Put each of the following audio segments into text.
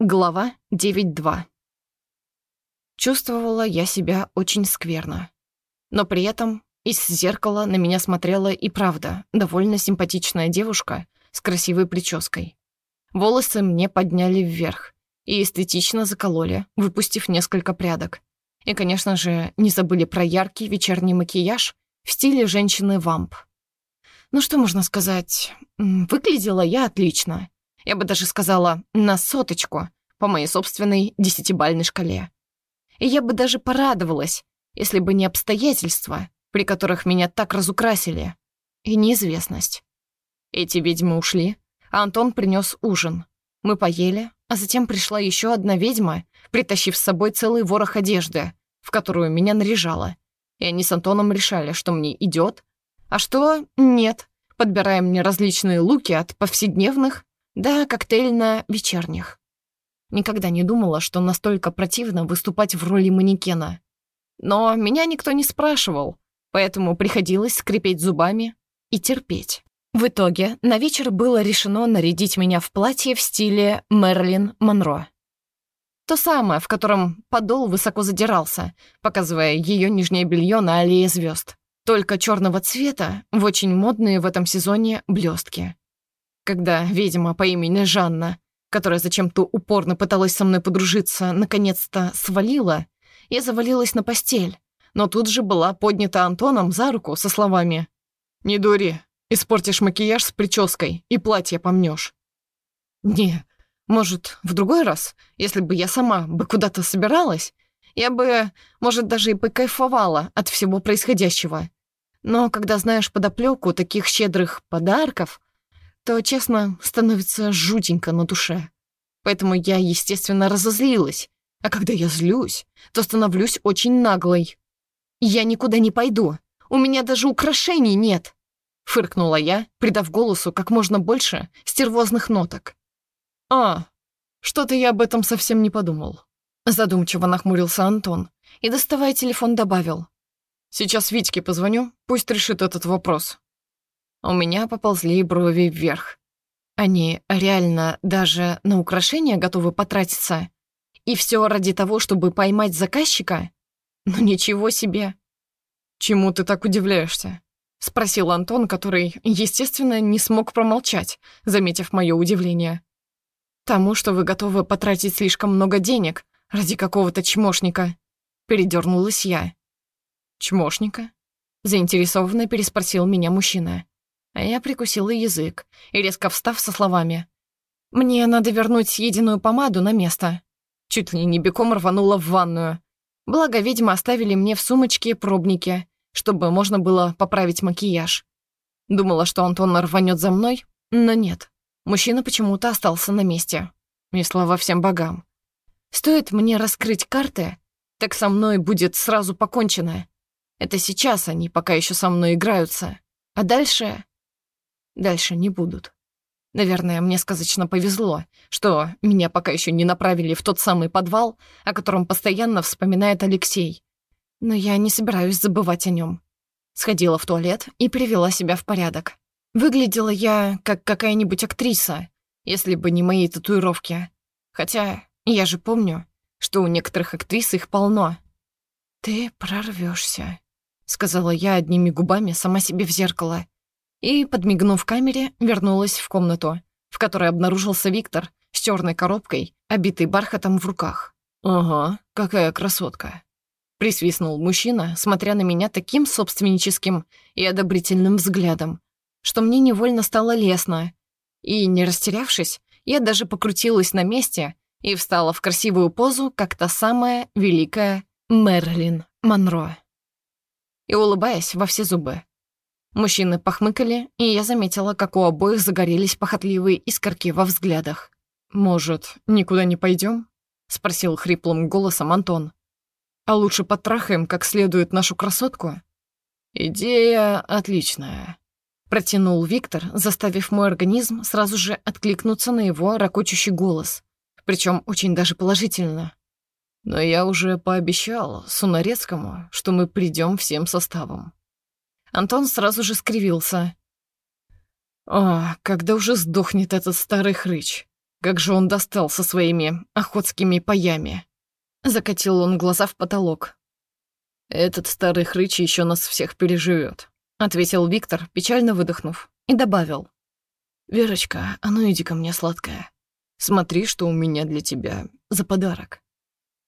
Глава 9.2 Чувствовала я себя очень скверно. Но при этом из зеркала на меня смотрела и правда довольно симпатичная девушка с красивой прической. Волосы мне подняли вверх и эстетично закололи, выпустив несколько прядок. И, конечно же, не забыли про яркий вечерний макияж в стиле женщины-вамп. Ну что можно сказать? Выглядела я отлично. Я бы даже сказала, на соточку, по моей собственной десятибальной шкале. И я бы даже порадовалась, если бы не обстоятельства, при которых меня так разукрасили, и неизвестность. Эти ведьмы ушли, а Антон принес ужин. Мы поели, а затем пришла еще одна ведьма, притащив с собой целый ворох одежды, в которую меня наряжала. И они с Антоном решали, что мне идет, а что нет, подбирая мне различные луки от повседневных да, коктейльно-вечерних. Никогда не думала, что настолько противно выступать в роли манекена. Но меня никто не спрашивал, поэтому приходилось скрипеть зубами и терпеть. В итоге на вечер было решено нарядить меня в платье в стиле Мерлин Монро. То самое, в котором подол высоко задирался, показывая ее нижнее белье на аллее звезд. Только черного цвета в очень модные в этом сезоне блестки когда ведьма по имени Жанна, которая зачем-то упорно пыталась со мной подружиться, наконец-то свалила, я завалилась на постель, но тут же была поднята Антоном за руку со словами «Не дури, испортишь макияж с прической и платье помнешь». «Не, может, в другой раз, если бы я сама бы куда-то собиралась, я бы, может, даже и покайфовала от всего происходящего. Но когда знаешь подоплеку таких щедрых подарков, то, честно, становится жутенько на душе. Поэтому я, естественно, разозлилась. А когда я злюсь, то становлюсь очень наглой. «Я никуда не пойду. У меня даже украшений нет!» Фыркнула я, придав голосу как можно больше стервозных ноток. «А, что-то я об этом совсем не подумал». Задумчиво нахмурился Антон и, доставая телефон, добавил. «Сейчас Витьке позвоню, пусть решит этот вопрос. У меня поползли брови вверх. Они реально даже на украшения готовы потратиться? И все ради того, чтобы поймать заказчика? Ну ничего себе. «Чему ты так удивляешься?» — спросил Антон, который, естественно, не смог промолчать, заметив мое удивление. «Тому, что вы готовы потратить слишком много денег ради какого-то чмошника», — передернулась я. «Чмошника?» — заинтересованно переспросил меня мужчина. А я прикусила язык и, резко встав со словами «Мне надо вернуть съеденную помаду на место». Чуть ли не беком рванула в ванную. Благо, видимо, оставили мне в сумочке пробники, чтобы можно было поправить макияж. Думала, что Антон рванет за мной, но нет. Мужчина почему-то остался на месте. И слава всем богам. Стоит мне раскрыть карты, так со мной будет сразу покончено. Это сейчас они пока еще со мной играются. А дальше дальше не будут. Наверное, мне сказочно повезло, что меня пока еще не направили в тот самый подвал, о котором постоянно вспоминает Алексей. Но я не собираюсь забывать о нем. Сходила в туалет и привела себя в порядок. Выглядела я как какая-нибудь актриса, если бы не мои татуировки. Хотя я же помню, что у некоторых актрис их полно. «Ты прорвешься, сказала я одними губами сама себе в зеркало и, подмигнув камере, вернулась в комнату, в которой обнаружился Виктор с черной коробкой, обитой бархатом в руках. «Ага, какая красотка!» Присвистнул мужчина, смотря на меня таким собственническим и одобрительным взглядом, что мне невольно стало лестно. И, не растерявшись, я даже покрутилась на месте и встала в красивую позу, как та самая великая Мерлин Монро. И улыбаясь во все зубы. Мужчины похмыкали, и я заметила, как у обоих загорелись похотливые искорки во взглядах. «Может, никуда не пойдем? спросил хриплым голосом Антон. «А лучше потрахаем как следует нашу красотку?» «Идея отличная», — протянул Виктор, заставив мой организм сразу же откликнуться на его ракочущий голос, причем очень даже положительно. «Но я уже пообещал Сунарецкому, что мы придем всем составом. Антон сразу же скривился. «О, когда уже сдохнет этот старый хрыч? Как же он достал со своими охотскими паями. Закатил он глаза в потолок. «Этот старый хрыч еще нас всех переживет», — ответил Виктор, печально выдохнув, и добавил. «Верочка, а ну иди ко мне, сладкая. Смотри, что у меня для тебя за подарок».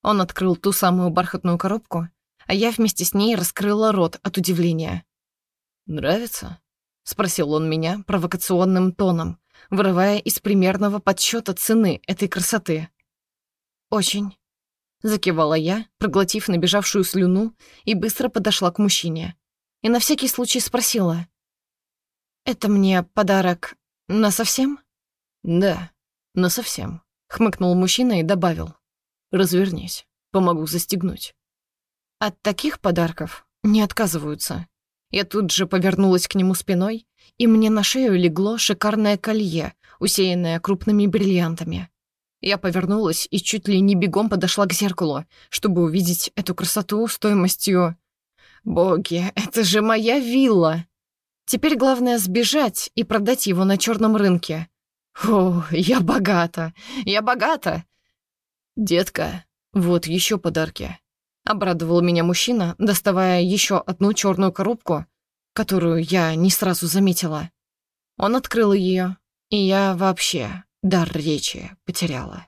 Он открыл ту самую бархатную коробку, а я вместе с ней раскрыла рот от удивления. «Нравится?» — спросил он меня провокационным тоном, вырывая из примерного подсчета цены этой красоты. «Очень», — закивала я, проглотив набежавшую слюну, и быстро подошла к мужчине. И на всякий случай спросила. «Это мне подарок насовсем?» «Да, насовсем», — хмыкнул мужчина и добавил. «Развернись, помогу застегнуть». От таких подарков не отказываются. Я тут же повернулась к нему спиной, и мне на шею легло шикарное колье, усеянное крупными бриллиантами. Я повернулась и чуть ли не бегом подошла к зеркалу, чтобы увидеть эту красоту стоимостью... Боги, это же моя вилла! Теперь главное сбежать и продать его на черном рынке. О, я богата, я богата! Детка, вот еще подарки. Обрадовал меня мужчина, доставая еще одну черную коробку, которую я не сразу заметила. Он открыл ее, и я вообще дар речи потеряла.